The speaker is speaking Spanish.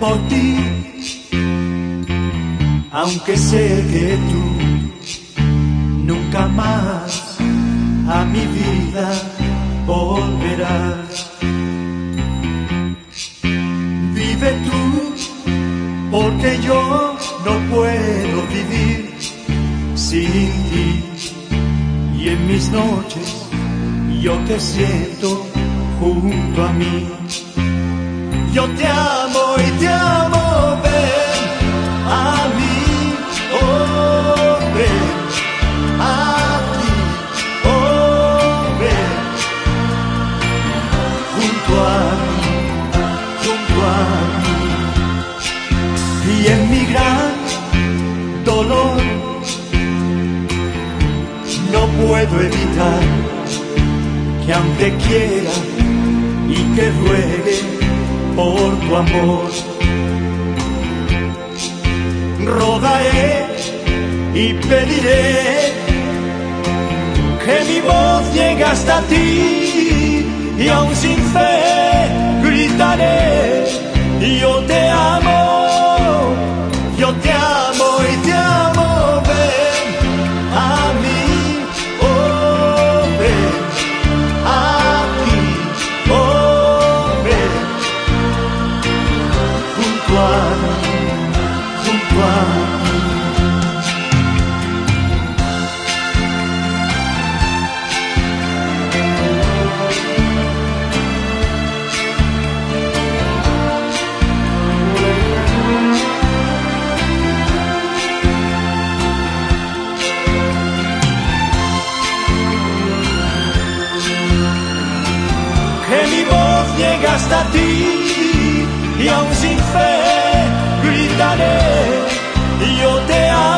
por ti, aunque sé que tú nunca más a mi vida volverás. Vive tú, porque yo no puedo vivir sin ti. Y en mis noches yo te siento junto a mí. Yo te amo y te amo, ven a mí, oh ven aquí, oh ven junto a mí, junto a mí. Y en mi gran dolor no puedo evitar que aunque quiera y que ruegue por tu amor, rogaré y pediré que mi voz llegue hasta ti y aún sin voz llegue hasta ti y aún sin fe gritaré yo te amo, yo te amo.